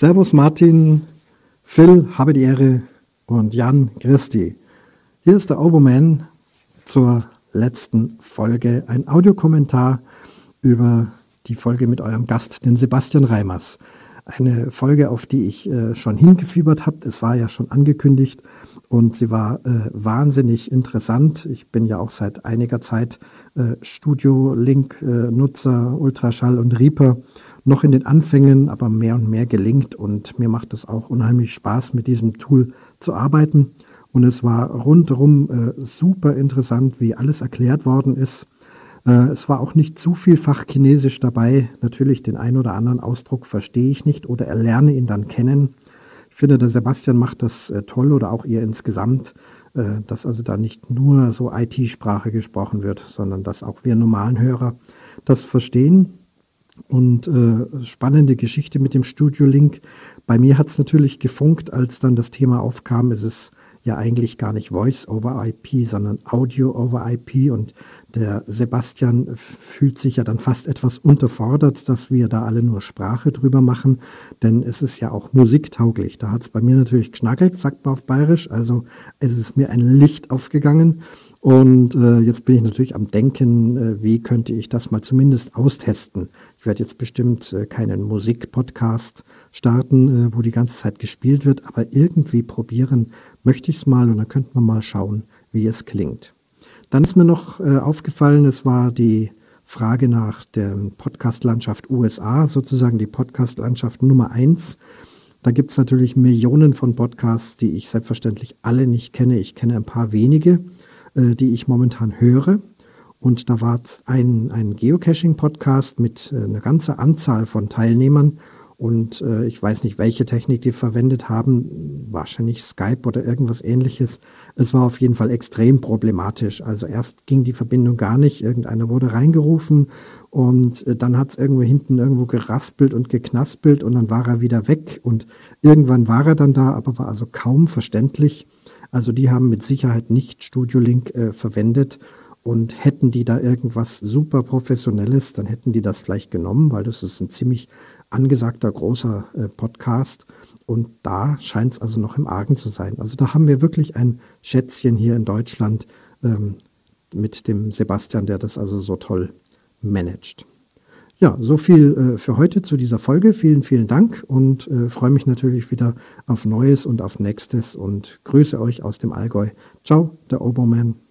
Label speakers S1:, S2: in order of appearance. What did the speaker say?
S1: Servus Martin, Phil, habe die Ehre und Jan, Christi. Hier ist der Oberman zur letzten Folge, ein Audiokommentar über die Folge mit eurem Gast, den Sebastian Reimers. Eine Folge, auf die ich äh, schon hingefiebert habe. Es war ja schon angekündigt und sie war äh, wahnsinnig interessant. Ich bin ja auch seit einiger Zeit äh, Studio Link äh, Nutzer, Ultraschall und Reaper noch in den Anfängen, aber mehr und mehr gelingt und mir macht es auch unheimlich Spaß, mit diesem Tool zu arbeiten. Und es war rundherum äh, super interessant, wie alles erklärt worden ist. Äh, es war auch nicht zu viel Fachchinesisch dabei. Natürlich den einen oder anderen Ausdruck verstehe ich nicht oder erlerne ihn dann kennen. Ich finde, der Sebastian macht das äh, toll oder auch ihr insgesamt, äh, dass also da nicht nur so IT-Sprache gesprochen wird, sondern dass auch wir normalen Hörer das verstehen. Und äh, spannende Geschichte mit dem Studio Link. Bei mir hat es natürlich gefunkt, als dann das Thema aufkam. Es ist ja eigentlich gar nicht Voice over IP, sondern Audio over IP. Und der Sebastian fühlt sich ja dann fast etwas unterfordert, dass wir da alle nur Sprache drüber machen, denn es ist ja auch musiktauglich. Da hat es bei mir natürlich geschnackelt, sagt man auf Bayerisch. Also es ist mir ein Licht aufgegangen. Und äh, jetzt bin ich natürlich am Denken, äh, wie könnte ich das mal zumindest austesten. Ich werde jetzt bestimmt äh, keinen Musikpodcast starten, äh, wo die ganze Zeit gespielt wird, aber irgendwie probieren möchte ich es mal und dann könnten wir mal schauen, wie es klingt. Dann ist mir noch äh, aufgefallen, es war die Frage nach der Podcast-Landschaft USA, sozusagen die Podcast-Landschaft Nummer eins. Da gibt es natürlich Millionen von Podcasts, die ich selbstverständlich alle nicht kenne. Ich kenne ein paar wenige. Äh, die ich momentan höre. Und da war ein, ein Geocaching-Podcast mit äh, einer ganzen Anzahl von Teilnehmern. Und äh, ich weiß nicht, welche Technik die verwendet haben. Wahrscheinlich Skype oder irgendwas ähnliches. Es war auf jeden Fall extrem problematisch. Also erst ging die Verbindung gar nicht. Irgendeiner wurde reingerufen und äh, dann hat es irgendwo hinten irgendwo geraspelt und geknaspelt und dann war er wieder weg. Und irgendwann war er dann da, aber war also kaum verständlich. Also die haben mit Sicherheit nicht Studio Link äh, verwendet und hätten die da irgendwas super professionelles, dann hätten die das vielleicht genommen, weil das ist ein ziemlich angesagter großer äh, Podcast und da scheint es also noch im Argen zu sein. Also da haben wir wirklich ein Schätzchen hier in Deutschland ähm, mit dem Sebastian, der das also so toll managt. Ja, so viel äh, für heute zu dieser Folge. Vielen, vielen Dank und äh, freue mich natürlich wieder auf Neues und auf Nächstes und grüße euch aus dem Allgäu. Ciao, der Oberman.